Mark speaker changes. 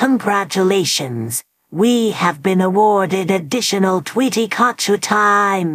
Speaker 1: Congratulations. We have been awarded additional Tweety Kachu time.